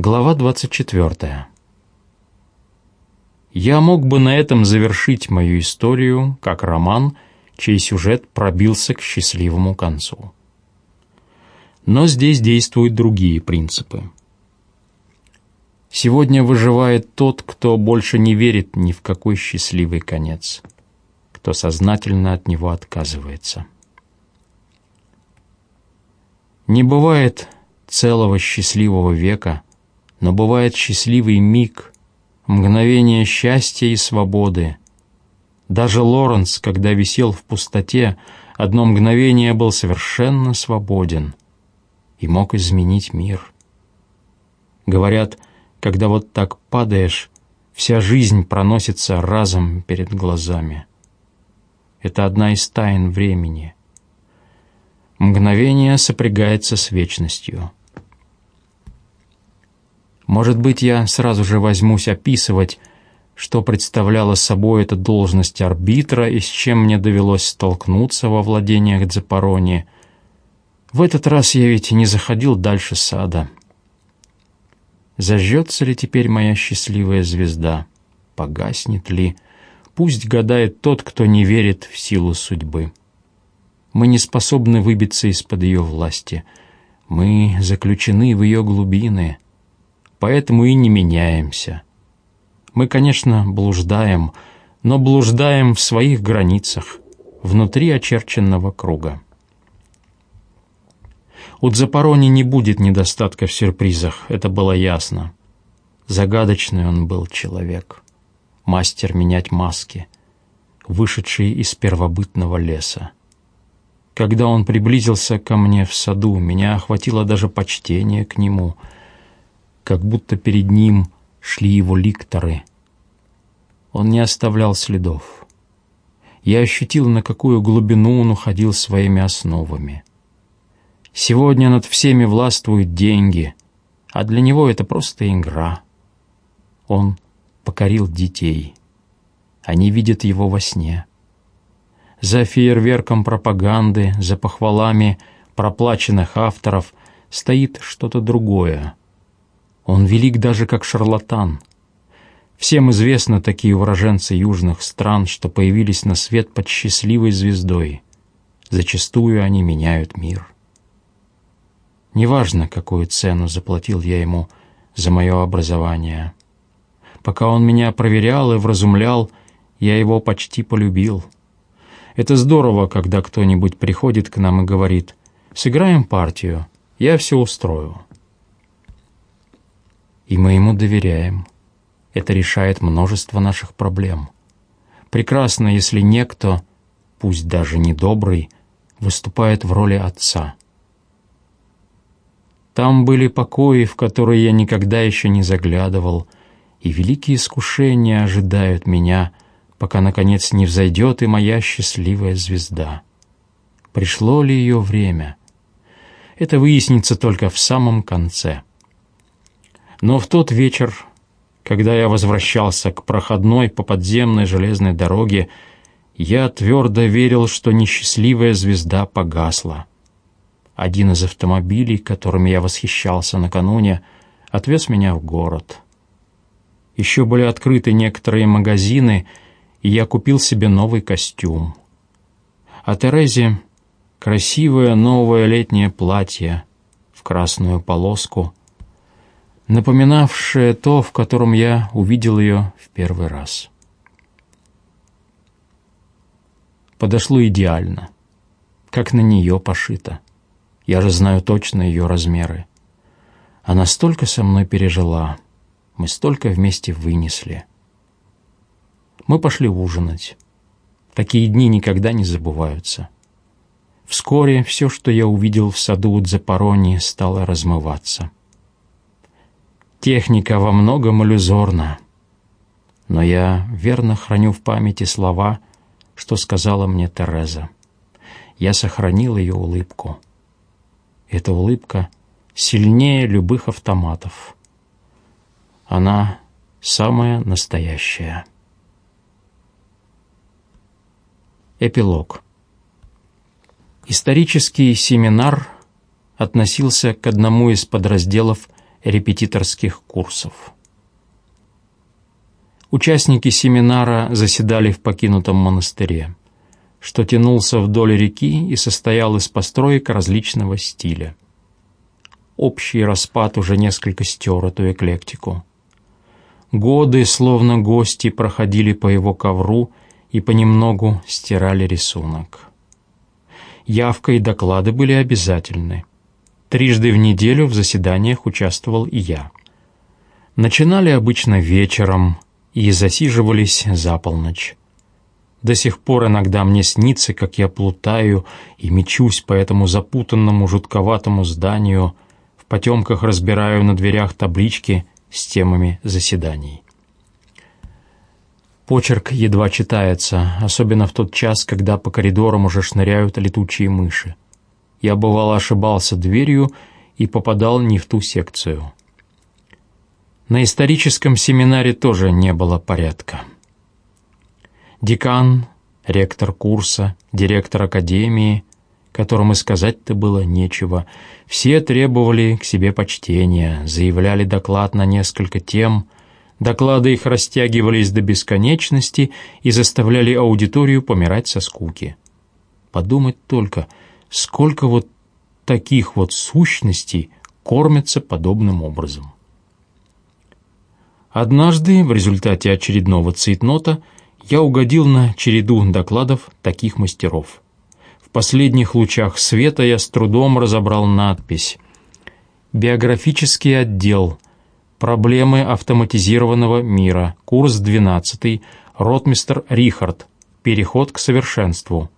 Глава 24. Я мог бы на этом завершить мою историю как роман, чей сюжет пробился к счастливому концу. Но здесь действуют другие принципы. Сегодня выживает тот, кто больше не верит ни в какой счастливый конец, кто сознательно от него отказывается. Не бывает целого счастливого века – но бывает счастливый миг, мгновение счастья и свободы. Даже Лоренс, когда висел в пустоте, одно мгновение был совершенно свободен и мог изменить мир. Говорят, когда вот так падаешь, вся жизнь проносится разом перед глазами. Это одна из тайн времени. Мгновение сопрягается с вечностью — может быть, я сразу же возьмусь описывать, что представляла собой эта должность арбитра и с чем мне довелось столкнуться во владениях Дзапарони. В этот раз я ведь не заходил дальше сада. Зажжется ли теперь моя счастливая звезда? Погаснет ли? Пусть гадает тот, кто не верит в силу судьбы. Мы не способны выбиться из-под ее власти. Мы заключены в ее глубины — поэтому и не меняемся. Мы, конечно, блуждаем, но блуждаем в своих границах, внутри очерченного круга. У Дзапарони не будет недостатка в сюрпризах, это было ясно. Загадочный он был человек, мастер менять маски, вышедший из первобытного леса. Когда он приблизился ко мне в саду, меня охватило даже почтение к нему — как будто перед ним шли его ликторы. Он не оставлял следов. Я ощутил, на какую глубину он уходил своими основами. Сегодня над всеми властвуют деньги, а для него это просто игра. Он покорил детей. Они видят его во сне. За фейерверком пропаганды, за похвалами проплаченных авторов стоит что-то другое — он велик даже как шарлатан. Всем известно такие уроженцы южных стран, что появились на свет под счастливой звездой. Зачастую они меняют мир. Неважно, какую цену заплатил я ему за мое образование. Пока он меня проверял и вразумлял, я его почти полюбил. Это здорово, когда кто-нибудь приходит к нам и говорит «Сыграем партию, я все устрою» и мы ему доверяем. Это решает множество наших проблем. Прекрасно, если некто, пусть даже недобрый, выступает в роли отца. Там были покои, в которые я никогда еще не заглядывал, и великие искушения ожидают меня, пока, наконец, не взойдет и моя счастливая звезда. Пришло ли ее время? Это выяснится только в самом конце. Но в тот вечер, когда я возвращался к проходной по подземной железной дороге, я твердо верил, что несчастливая звезда погасла. Один из автомобилей, которыми я восхищался накануне, отвез меня в город. Еще были открыты некоторые магазины, и я купил себе новый костюм. А Терезе красивое новое летнее платье в красную полоску — напоминавшее то, в котором я увидел ее в первый раз. Подошло идеально, как на нее пошито. Я же знаю точно ее размеры. Она столько со мной пережила, мы столько вместе вынесли. Мы пошли ужинать. Такие дни никогда не забываются. Вскоре все, что я увидел в саду у Дзапарони, стало размываться. Техника во многом иллюзорна. Но я верно храню в памяти слова, что сказала мне Тереза. Я сохранил ее улыбку. Эта улыбка сильнее любых автоматов. Она самая настоящая. Эпилог. Исторический семинар относился к одному из подразделов репетиторских курсов. Участники семинара заседали в покинутом монастыре, что тянулся вдоль реки и состоял из построек различного стиля. Общий распад уже несколько стер эту эклектику. Годы, словно гости, проходили по его ковру и понемногу стирали рисунок. Явка и доклады были обязательны. Трижды в неделю в заседаниях участвовал и я. Начинали обычно вечером и засиживались за полночь. До сих пор иногда мне снится, как я плутаю и мечусь по этому запутанному жутковатому зданию, в потемках разбираю на дверях таблички с темами заседаний. Почерк едва читается, особенно в тот час, когда по коридорам уже шныряют летучие мыши. Я бывало ошибался дверью и попадал не в ту секцию. На историческом семинаре тоже не было порядка. Декан, ректор курса, директор академии, которым и сказать-то было нечего, все требовали к себе почтения, заявляли доклад на несколько тем – Доклады их растягивались до бесконечности и заставляли аудиторию помирать со скуки. Подумать только, сколько вот таких вот сущностей кормятся подобным образом. Однажды, в результате очередного цейтнота, я угодил на череду докладов таких мастеров. В последних лучах света я с трудом разобрал надпись «Биографический отдел», Проблемы автоматизированного мира. Курс 12. Ротмистер Рихард. Переход к совершенству.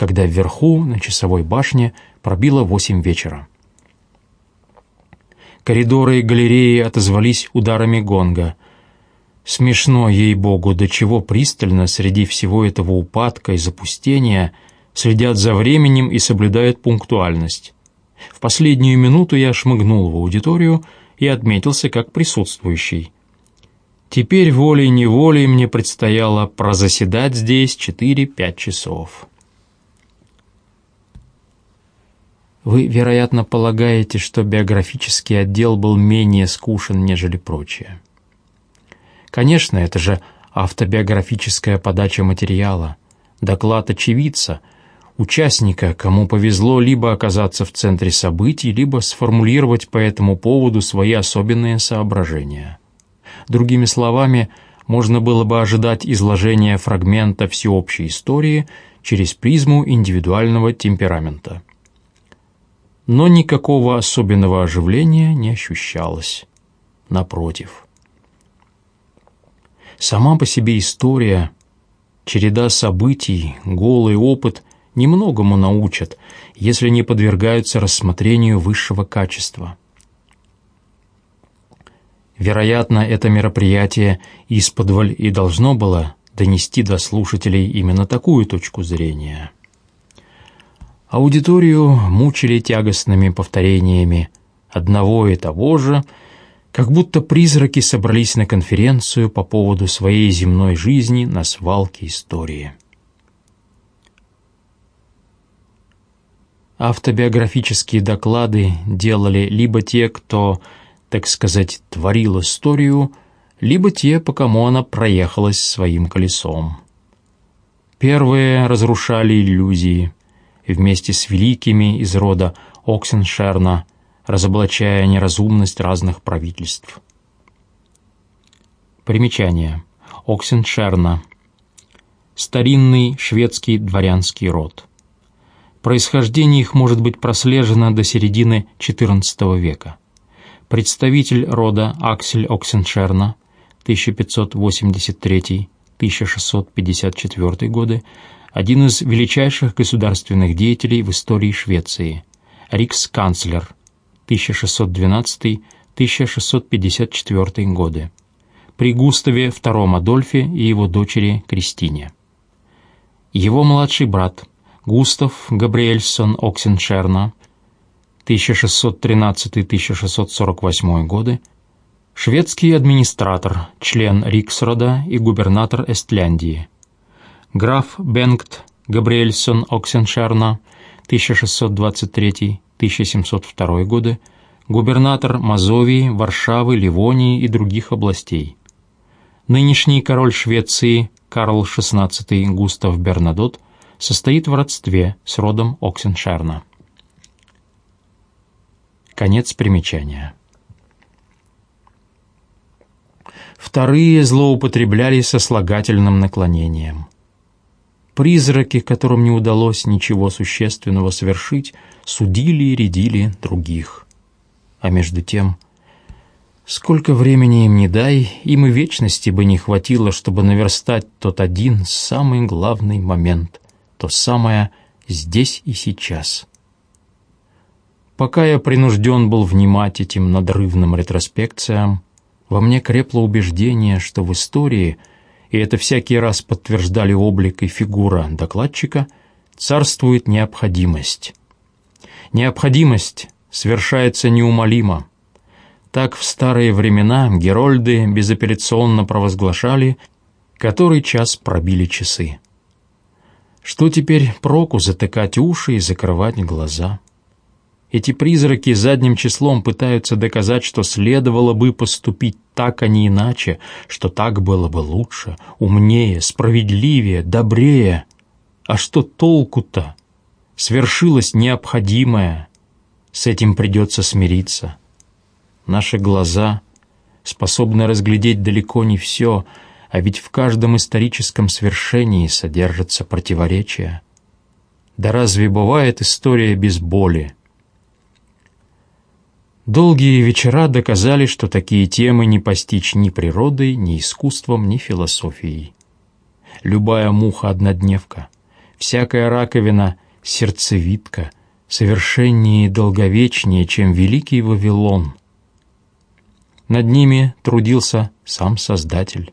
Когда вверху, на часовой башне, пробило восемь вечера. Коридоры и галереи отозвались ударами гонга. Смешно, ей-богу, до чего пристально среди всего этого упадка и запустения следят за временем и соблюдают пунктуальность. В последнюю минуту я шмыгнул в аудиторию, и отметился как присутствующий. Теперь волей-неволей мне предстояло прозаседать здесь 4-5 часов. Вы, вероятно, полагаете, что биографический отдел был менее скушен, нежели прочее. Конечно, это же автобиографическая подача материала, доклад очевидца — участника, кому повезло либо оказаться в центре событий, либо сформулировать по этому поводу свои особенные соображения. Другими словами, можно было бы ожидать изложения фрагмента всеобщей истории через призму индивидуального темперамента. Но никакого особенного оживления не ощущалось. Напротив. Сама по себе история, череда событий, голый опыт немногому научат, если не подвергаются рассмотрению высшего качества. Вероятно, это мероприятие исподволь и должно было донести до слушателей именно такую точку зрения. Аудиторию мучили тягостными повторениями одного и того же, как будто призраки собрались на конференцию по поводу своей земной жизни на свалке истории. Автобиографические доклады делали либо те, кто, так сказать, творил историю, либо те, по кому она проехалась своим колесом. Первые разрушали иллюзии вместе с великими из рода Оксеншерна, разоблачая неразумность разных правительств. Примечание. Оксеншерна. Старинный шведский дворянский род. Происхождение их может быть прослежено до середины XIV века. Представитель рода Аксель Оксеншерна 1583-1654 годы, один из величайших государственных деятелей в истории Швеции, рикс-канцлер 1612-1654 годы, при Густаве II Адольфе и его дочери Кристине. Его младший брат Густав Габриэльсон Оксеншерна, 1613-1648 годы, шведский администратор, член Риксрода и губернатор Эстляндии, граф Бенгт Габриэльсон Оксеншерна, 1623-1702 годы, губернатор Мазовии, Варшавы, Ливонии и других областей. Нынешний король Швеции Карл XVI Густав Бернадот состоит в родстве с родом Оксеншерна. Конец примечания. Вторые злоупотребляли сослагательным наклонением. Призраки, которым не удалось ничего существенного совершить, судили и рядили других. А между тем, сколько времени им не дай, им и вечности бы не хватило, чтобы наверстать тот один самый главный момент, то самое «здесь и сейчас». Пока я принужден был внимать этим надрывным ретроспекциям, во мне крепло убеждение, что в истории, и это всякий раз подтверждали облик и фигура докладчика, царствует необходимость. Необходимость свершается неумолимо. Так в старые времена герольды безапелляционно провозглашали, который час пробили часы. Что теперь проку затыкать уши и закрывать глаза? Эти призраки задним числом пытаются доказать, что следовало бы поступить так, а не иначе, что так было бы лучше, умнее, справедливее, добрее. А что толку-то? Свершилось необходимое. С этим придется смириться. Наши глаза способны разглядеть далеко не все, а ведь в каждом историческом свершении содержится противоречие. Да разве бывает история без боли? Долгие вечера доказали, что такие темы не постичь ни природой, ни искусством, ни философией. Любая муха-однодневка, всякая раковина — сердцевитка, совершеннее и долговечнее, чем великий Вавилон. Над ними трудился сам Создатель.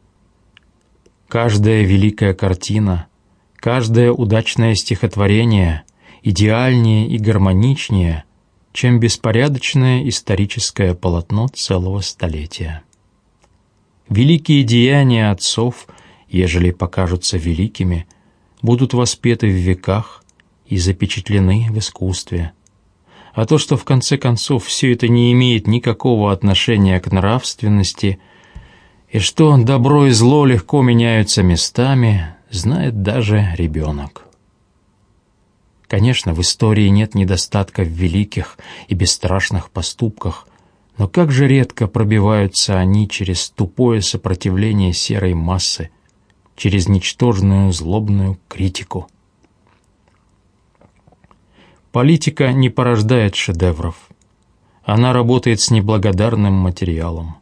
Каждая великая картина, каждое удачное стихотворение идеальнее и гармоничнее — чем беспорядочное историческое полотно целого столетия. Великие деяния отцов, ежели покажутся великими, будут воспеты в веках и запечатлены в искусстве. А то, что в конце концов все это не имеет никакого отношения к нравственности, и что добро и зло легко меняются местами, знает даже ребенок. Конечно, в истории нет недостатка в великих и бесстрашных поступках, но как же редко пробиваются они через тупое сопротивление серой массы, через ничтожную злобную критику. Политика не порождает шедевров. Она работает с неблагодарным материалом.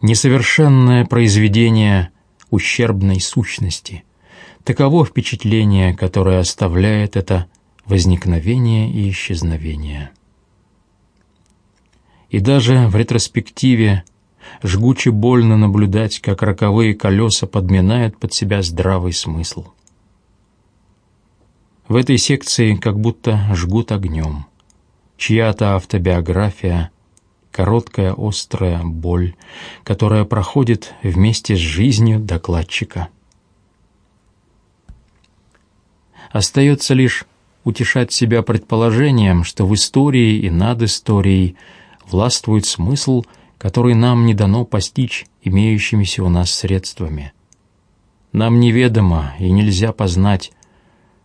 Несовершенное произведение ущербной сущности – Таково впечатление, которое оставляет это возникновение и исчезновение. И даже в ретроспективе жгуче больно наблюдать, как роковые колеса подминают под себя здравый смысл. В этой секции как будто жгут огнем. Чья-то автобиография, короткая острая боль, которая проходит вместе с жизнью докладчика. Остается лишь утешать себя предположением, что в истории и над историей властвует смысл, который нам не дано постичь имеющимися у нас средствами. Нам неведомо и нельзя познать,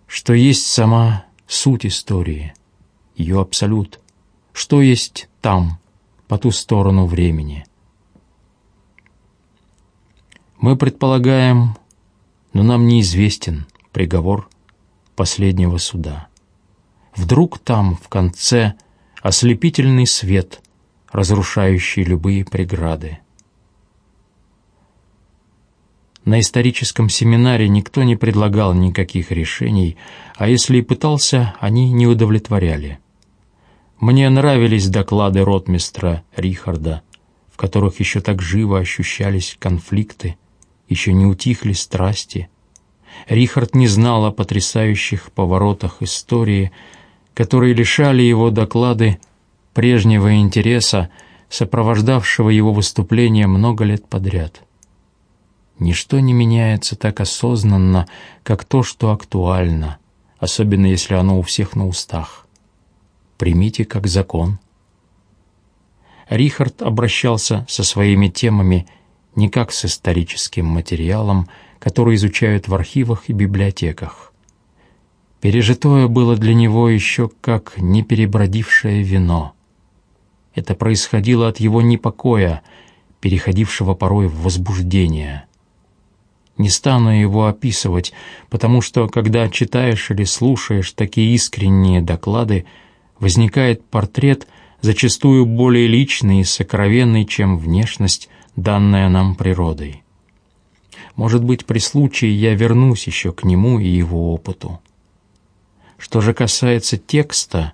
что есть сама суть истории, ее абсолют, что есть там, по ту сторону времени. Мы предполагаем, но нам неизвестен приговор последнего суда. Вдруг там, в конце, ослепительный свет, разрушающий любые преграды. На историческом семинаре никто не предлагал никаких решений, а если и пытался, они не удовлетворяли. Мне нравились доклады ротмистра Рихарда, в которых еще так живо ощущались конфликты, еще не утихли страсти, Рихард не знал о потрясающих поворотах истории, которые лишали его доклады прежнего интереса, сопровождавшего его выступления много лет подряд. Ничто не меняется так осознанно, как то, что актуально, особенно если оно у всех на устах. примите как закон. Рихард обращался со своими темами не как с историческим материалом, который изучают в архивах и библиотеках. Пережитое было для него еще как неперебродившее вино. Это происходило от его непокоя, переходившего порой в возбуждение. Не стану его описывать, потому что, когда читаешь или слушаешь такие искренние доклады, возникает портрет, зачастую более личный и сокровенный, чем внешность, данная нам природой. Может быть, при случае я вернусь еще к нему и его опыту. Что же касается текста,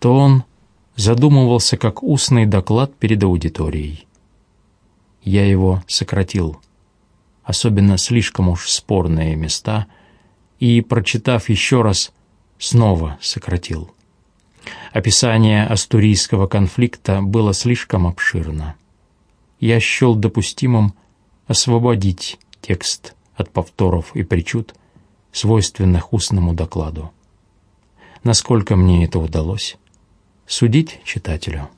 то он задумывался как устный доклад перед аудиторией. Я его сократил, особенно слишком уж спорные места, и, прочитав еще раз, снова сократил. Описание астурийского конфликта было слишком обширно. Я счел допустимым освободить текст от повторов и причуд, свойственных устному докладу. Насколько мне это удалось, судить читателю.